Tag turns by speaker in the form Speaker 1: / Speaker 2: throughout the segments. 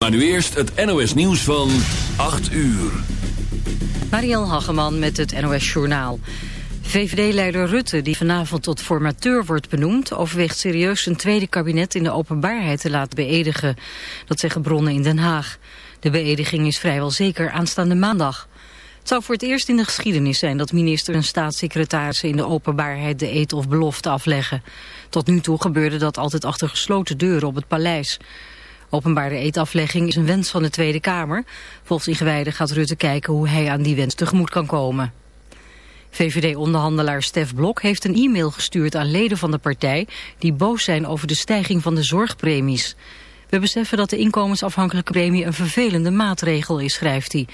Speaker 1: Maar nu eerst het NOS nieuws van 8 uur.
Speaker 2: Marielle Hageman met het NOS Journaal. VVD-leider Rutte, die vanavond tot formateur wordt benoemd... overweegt serieus een tweede kabinet in de openbaarheid te laten beëdigen. Dat zeggen bronnen in Den Haag. De beëdiging is vrijwel zeker aanstaande maandag. Het zou voor het eerst in de geschiedenis zijn dat minister en staatssecretarissen in de openbaarheid de eet of belofte afleggen. Tot nu toe gebeurde dat altijd achter gesloten deuren op het paleis. Openbare eetaflegging is een wens van de Tweede Kamer. Volgens ingewijden gaat Rutte kijken hoe hij aan die wens tegemoet kan komen. VVD-onderhandelaar Stef Blok heeft een e-mail gestuurd aan leden van de partij... die boos zijn over de stijging van de zorgpremies. We beseffen dat de inkomensafhankelijke premie een vervelende maatregel is, schrijft hij.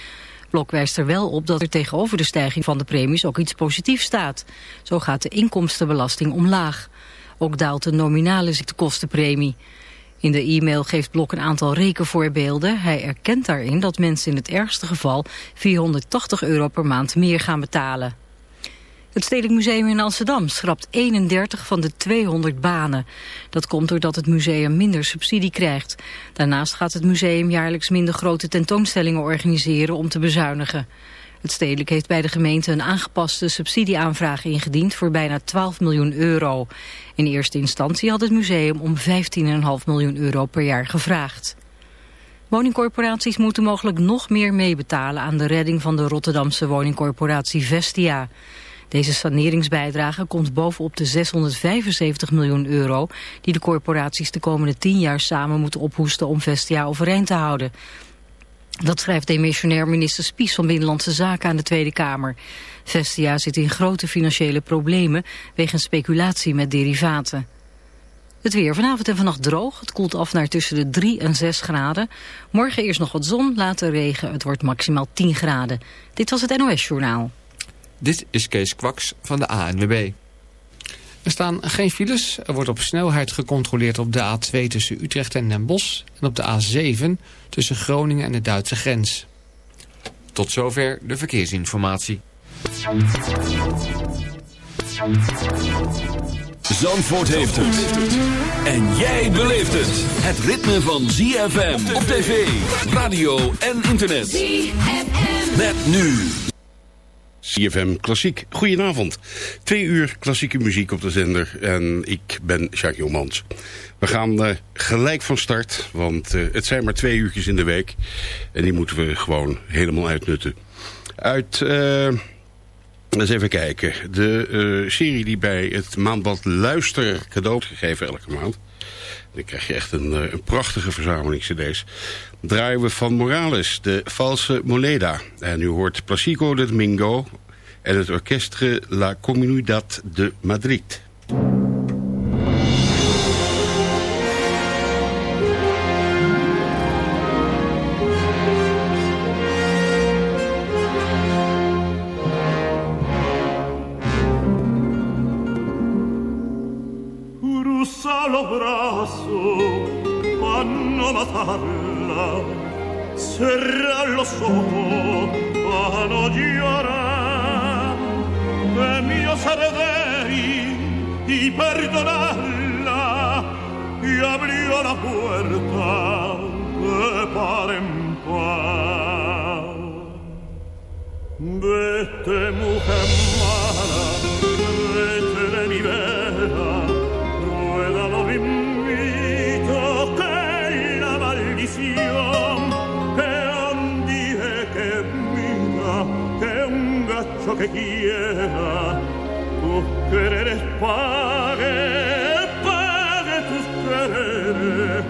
Speaker 2: Blok wijst er wel op dat er tegenover de stijging van de premies ook iets positiefs staat. Zo gaat de inkomstenbelasting omlaag. Ook daalt de nominale ziektekostenpremie. In de e-mail geeft Blok een aantal rekenvoorbeelden. Hij erkent daarin dat mensen in het ergste geval 480 euro per maand meer gaan betalen. Het Stedelijk Museum in Amsterdam schrapt 31 van de 200 banen. Dat komt doordat het museum minder subsidie krijgt. Daarnaast gaat het museum jaarlijks minder grote tentoonstellingen organiseren om te bezuinigen. Het stedelijk heeft bij de gemeente een aangepaste subsidieaanvraag ingediend voor bijna 12 miljoen euro. In eerste instantie had het museum om 15,5 miljoen euro per jaar gevraagd. Woningcorporaties moeten mogelijk nog meer meebetalen aan de redding van de Rotterdamse woningcorporatie Vestia. Deze saneringsbijdrage komt bovenop de 675 miljoen euro die de corporaties de komende 10 jaar samen moeten ophoesten om Vestia overeind te houden. Dat schrijft demissionair minister Spies van Binnenlandse Zaken aan de Tweede Kamer. Vestia zit in grote financiële problemen wegens speculatie met derivaten. Het weer vanavond en vannacht droog. Het koelt af naar tussen de 3 en 6 graden. Morgen eerst nog wat zon, later regen. Het wordt maximaal 10 graden. Dit was het NOS Journaal.
Speaker 3: Dit is Kees Kwaks van de ANWB. Er staan geen files. Er wordt op snelheid gecontroleerd op de A2 tussen Utrecht en Den Bosch... en op de A7 tussen Groningen en de Duitse grens. Tot zover de verkeersinformatie.
Speaker 1: Zandvoort heeft het. En jij beleeft het. Het ritme van ZFM op tv, radio en internet. ZFM. Met nu
Speaker 4: CFM Klassiek. Goedenavond. Twee uur klassieke muziek op de zender en ik ben Jacques Jomans. We gaan uh, gelijk van start, want uh, het zijn maar twee uurtjes in de week. En die moeten we gewoon helemaal uitnutten. Uit, uh, eens even kijken, de serie die bij het maandblad Luister cadeau gegeven elke maand. Dan krijg je echt een, een prachtige verzameling cd's. Draaien we van Morales, de valse moneda. En u hoort Placico de Domingo en het Orchestre La Comunidad de Madrid.
Speaker 5: Matarla cerra los ojos para no llorar. De mio Sarderi y perdonarla y abrió la puerta de par en par. Vete mujer pague, pague tus quereres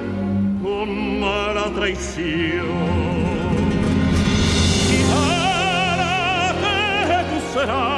Speaker 5: con mala traición. Tú serás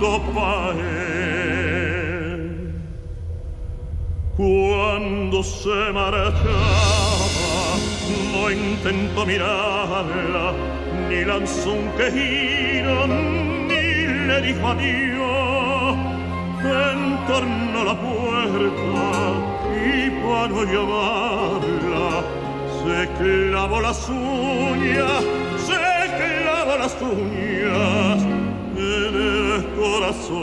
Speaker 6: paé cuando se marchaba no intento mirarla ni lanzó un quejido ni le dijo adiós. En torno la puerta y para no llamarla se clavó las uñas se clavó las uñas corazón.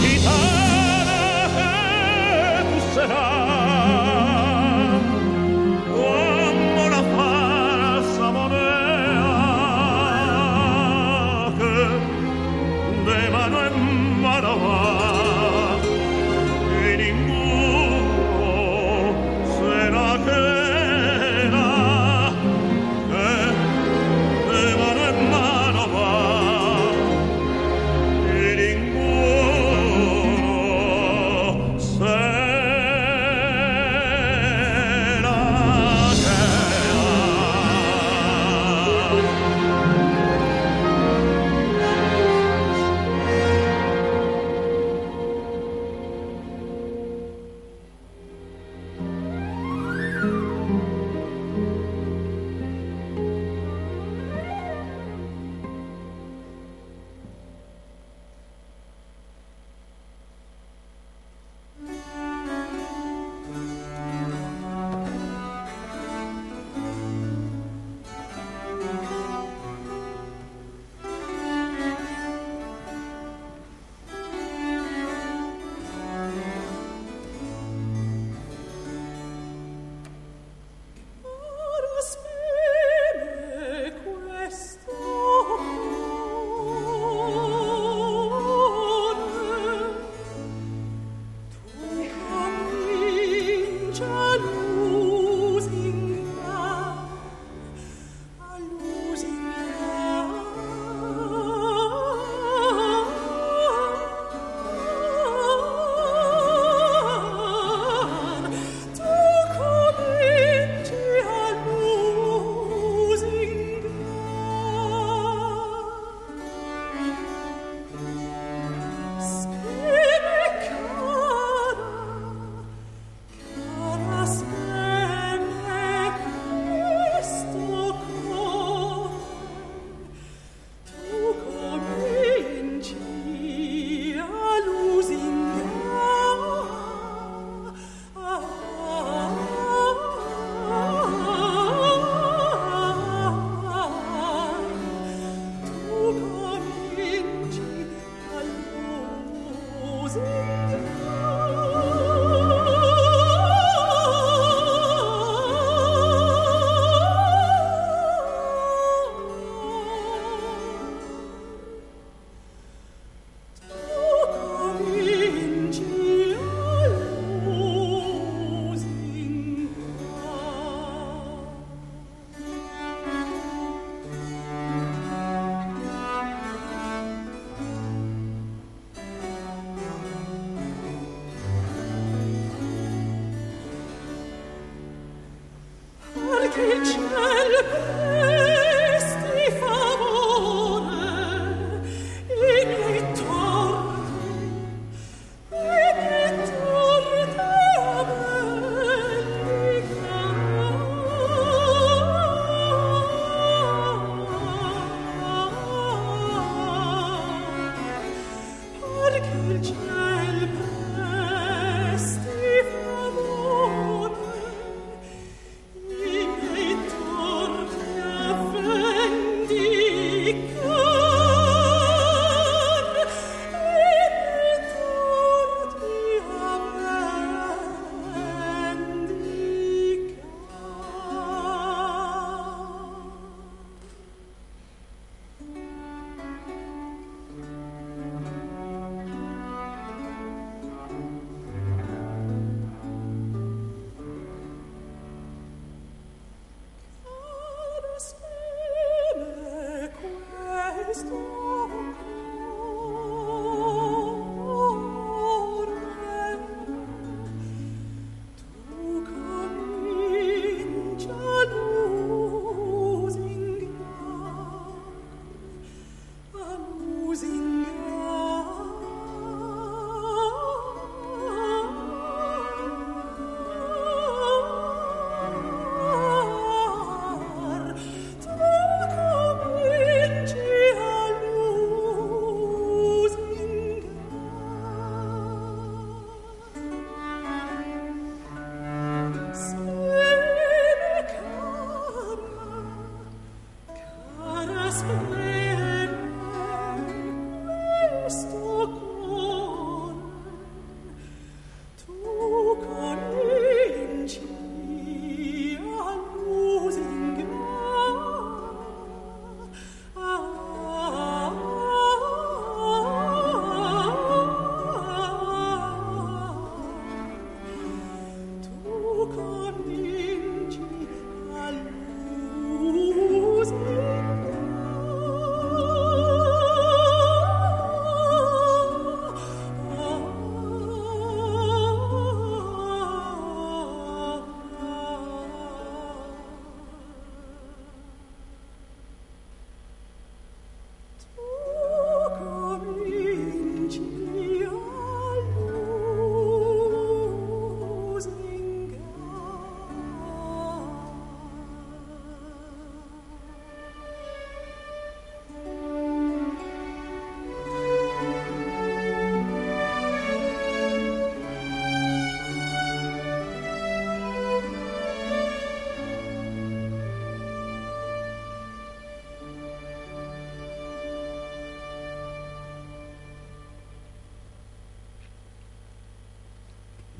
Speaker 6: Gitana tú serás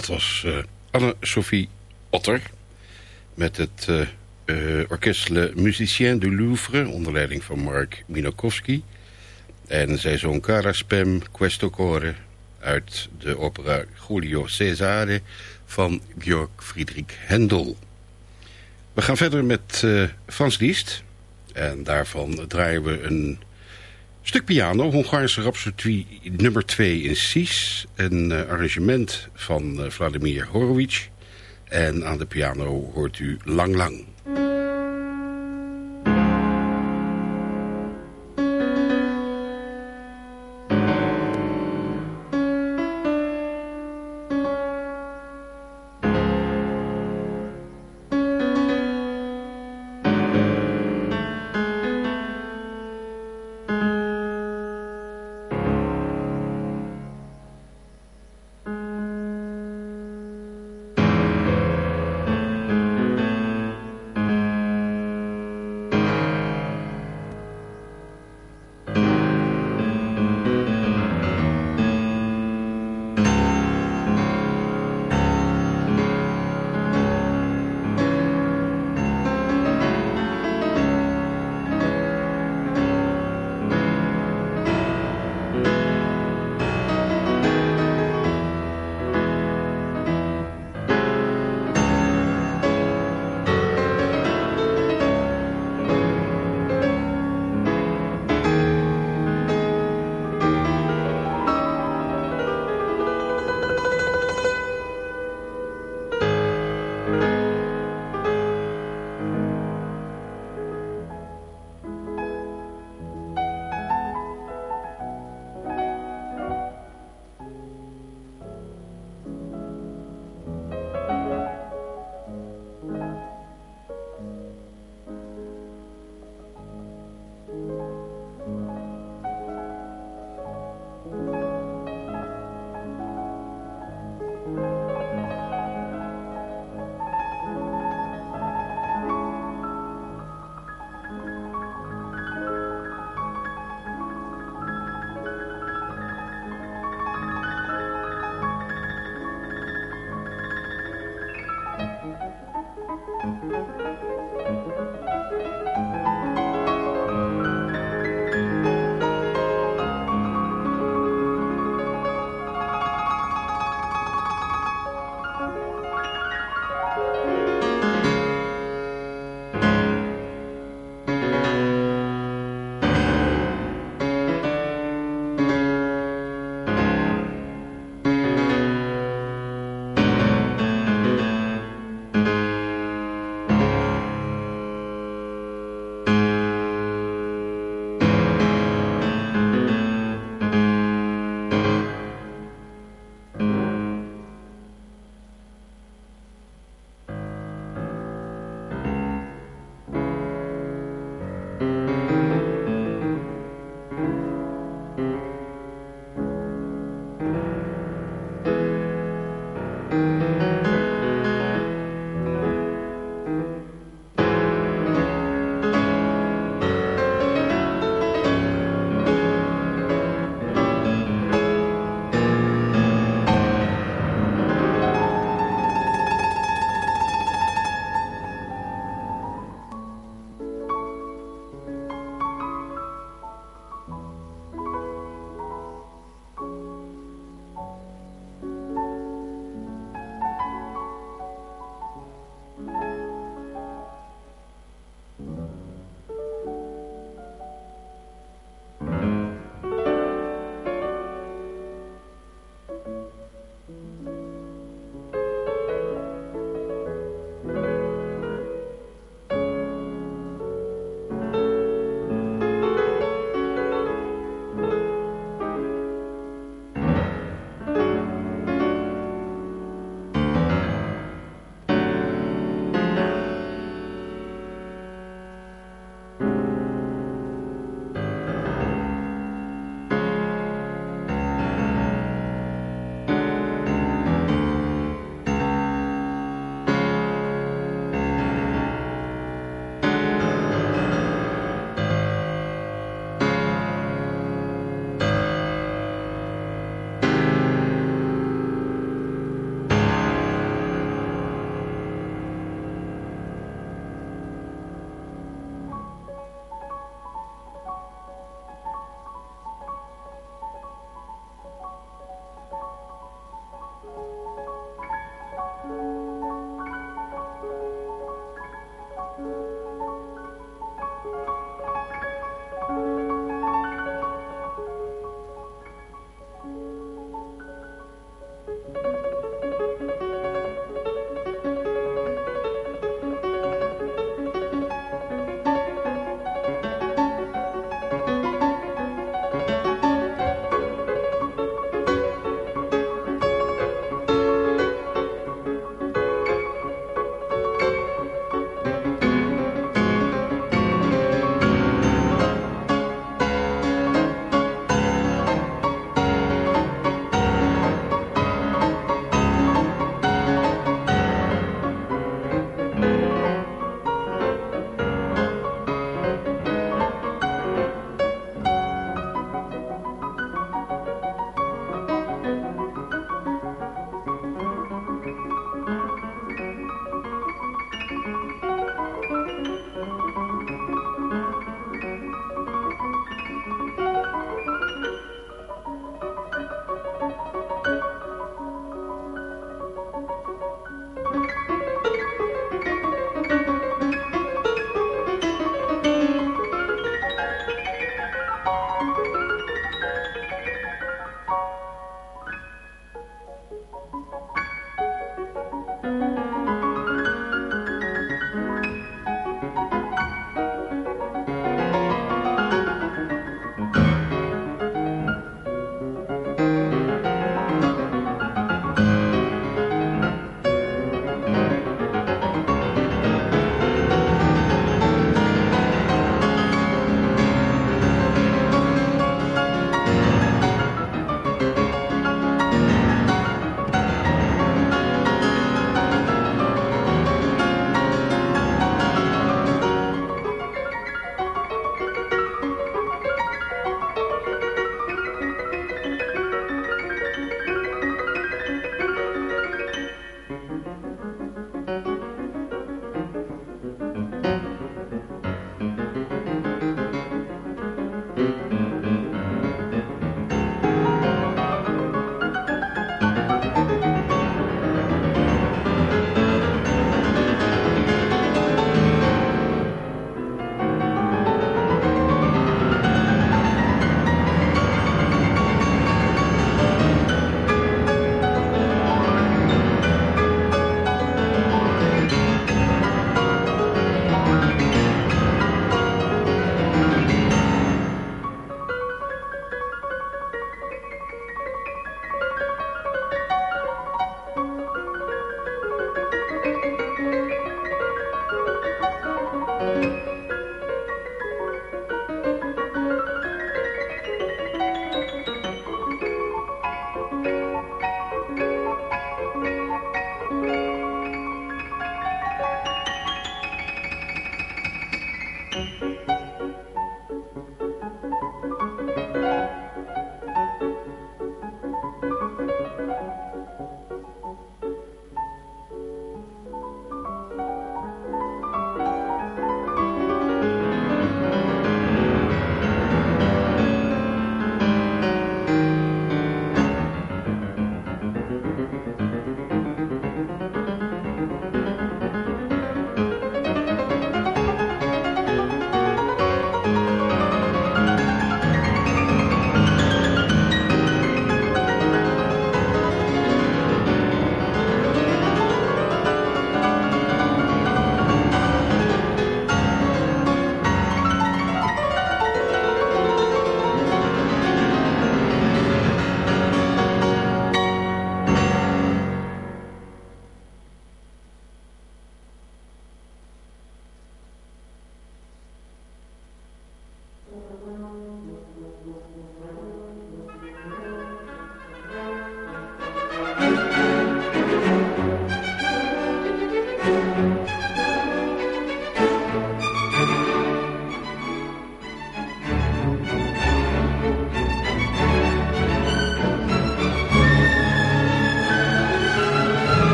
Speaker 4: Dat was uh, Anne-Sophie Otter met het uh, orkest Le Musicien du Louvre onder leiding van Mark Minokowski. En zij zong Cara Spem Questo Core uit de opera Julio Cesare van Georg Friedrich Händel. We gaan verder met Frans Liszt. En daarvan draaien we een stuk piano, Hongaarse Rhapsodie nummer 2 in Cis. Een uh, arrangement van uh, Vladimir Horowitz. En aan de piano hoort u Lang Lang.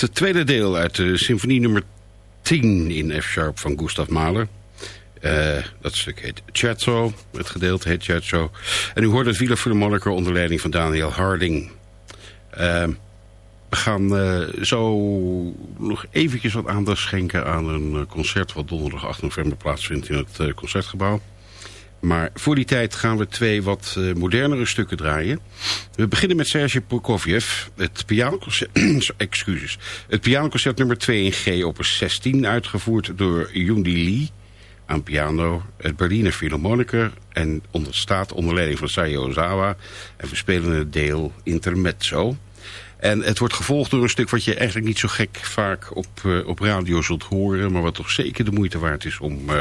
Speaker 4: Het tweede deel uit de symfonie nummer 10 in F-sharp van Gustav Mahler. Uh, dat stuk heet Chatso, het gedeelte heet Chatso. En u hoort het Wieler de onder leiding van Daniel Harding. Uh, we gaan uh, zo nog eventjes wat aandacht schenken aan een concert... wat donderdag 8 november plaatsvindt in het Concertgebouw. Maar voor die tijd gaan we twee wat uh, modernere stukken draaien. We beginnen met Serge Prokofjev, het pianoconcert, excuses, het nummer 2 in G op 16, uitgevoerd door Yundi Lee aan piano, het Berliner Philharmoniker en staat onder leiding van Sayo Ozawa. En we spelen het deel Intermezzo. En het wordt gevolgd door een stuk wat je eigenlijk niet zo gek vaak op, uh, op radio zult horen... maar wat toch zeker de moeite waard is om... Uh,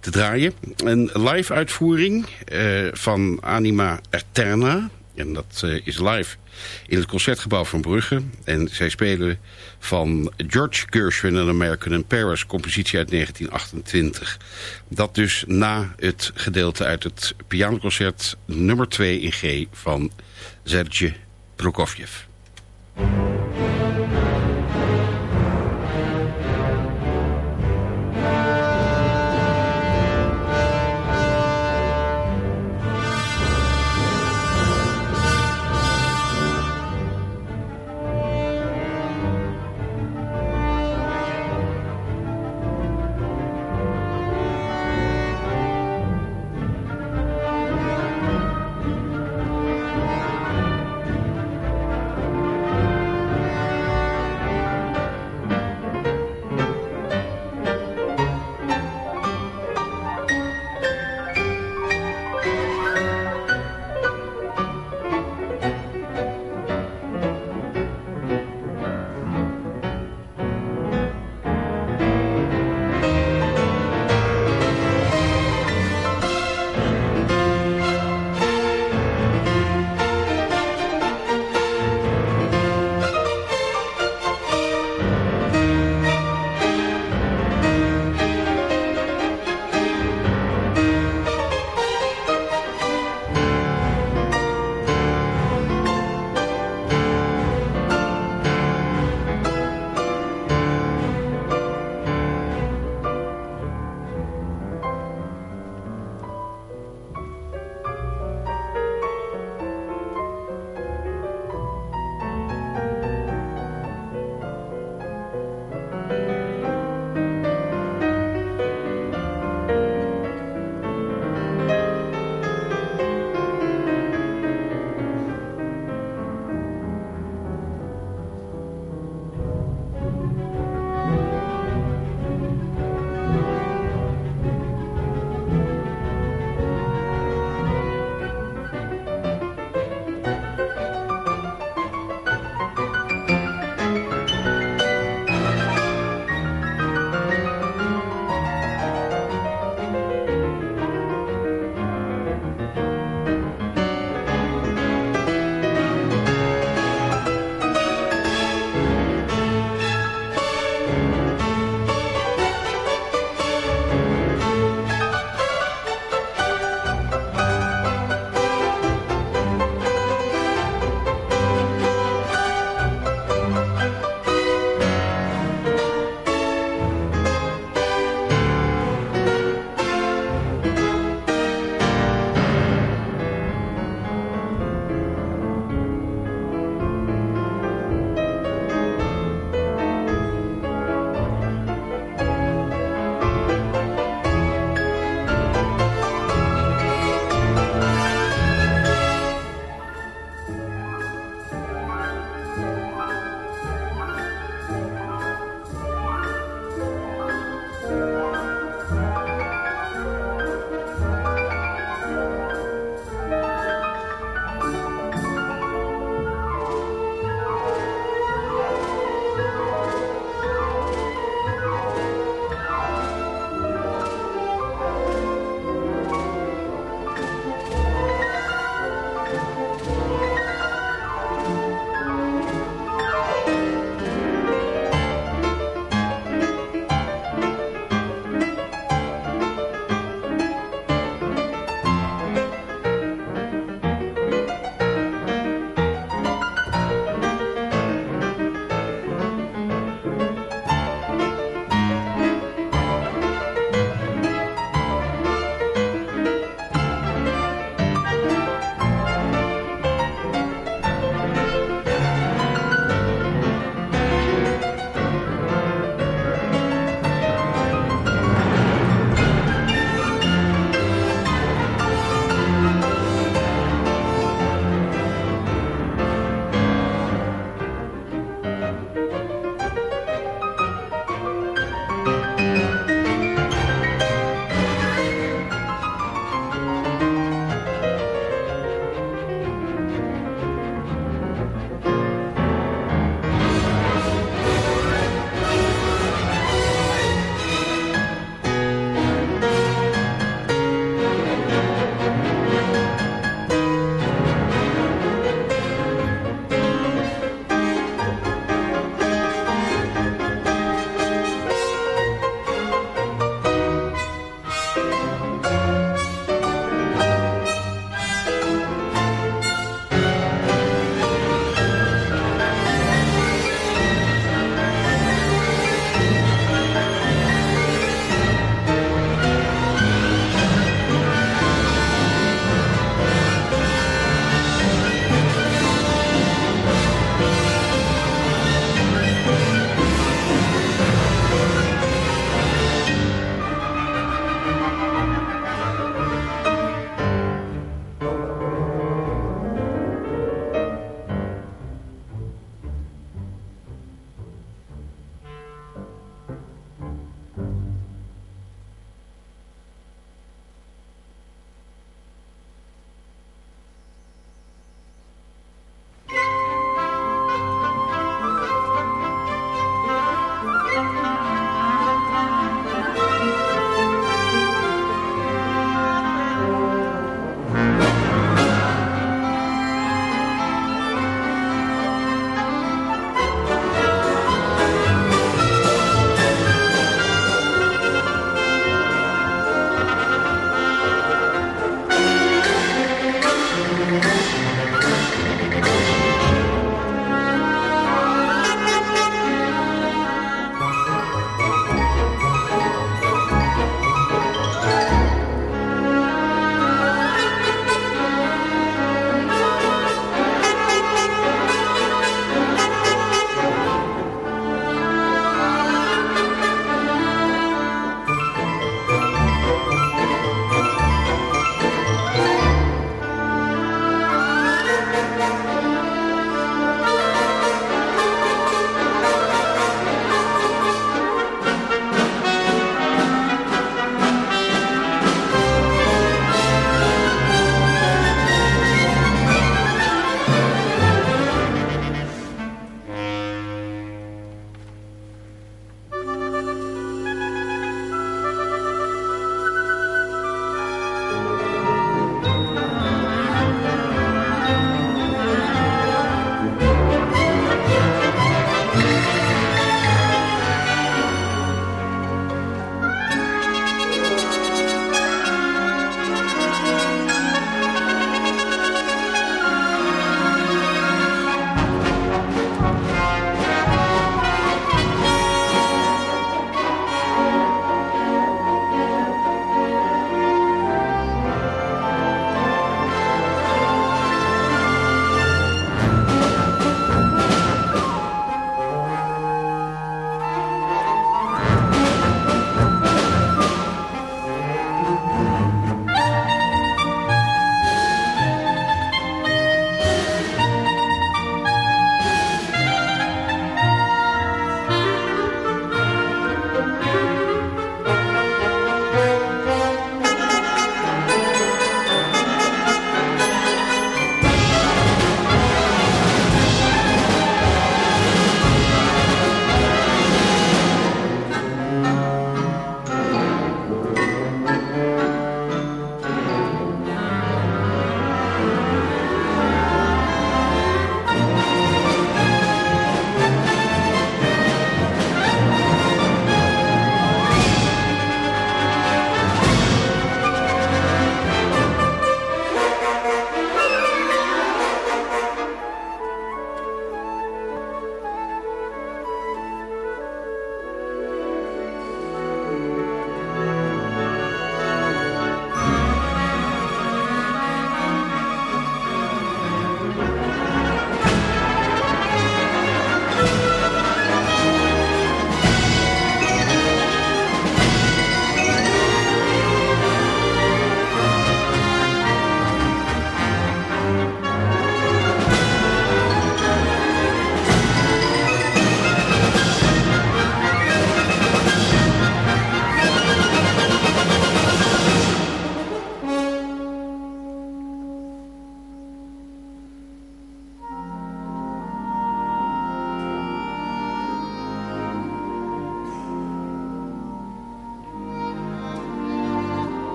Speaker 4: te draaien. Een live uitvoering uh, van Anima Eterna. En dat uh, is live in het Concertgebouw van Brugge. En zij spelen van George Gershwin, een American in Paris, compositie uit 1928. Dat dus na het gedeelte uit het pianoconcert nummer 2 in G van Serge Prokofjev.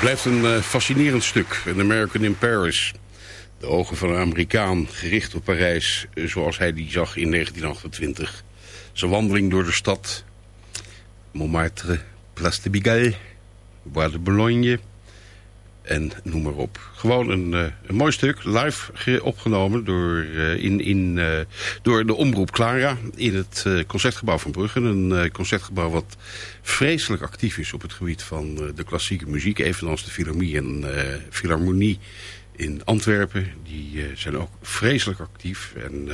Speaker 4: Het blijft een uh, fascinerend stuk. An American in Paris. De ogen van een Amerikaan gericht op Parijs zoals hij die zag in 1928. Zijn wandeling door de stad. Montmartre, Place de Pigalle, Bois de Boulogne en noem maar op. Gewoon een, uh, een mooi stuk, live opgenomen door, uh, in, in, uh, door de Omroep Clara in het Concertgebouw van Brugge. Een concertgebouw wat vreselijk actief is op het gebied van de klassieke muziek. Evenals de Philharmonie en Philharmonie in Antwerpen. Die zijn ook vreselijk actief en...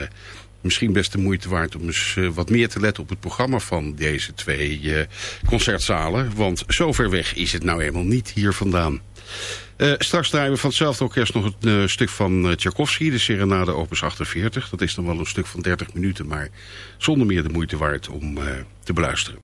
Speaker 4: Misschien best de moeite waard om eens wat meer te letten op het programma van deze twee concertzalen. Want zo ver weg is het nou eenmaal niet hier vandaan. Uh, straks draaien we van hetzelfde orkest nog een uh, stuk van uh, Tchaikovsky, de Serenade Opus 48. Dat is dan wel een stuk van 30 minuten, maar zonder meer de moeite waard om te beluisteren.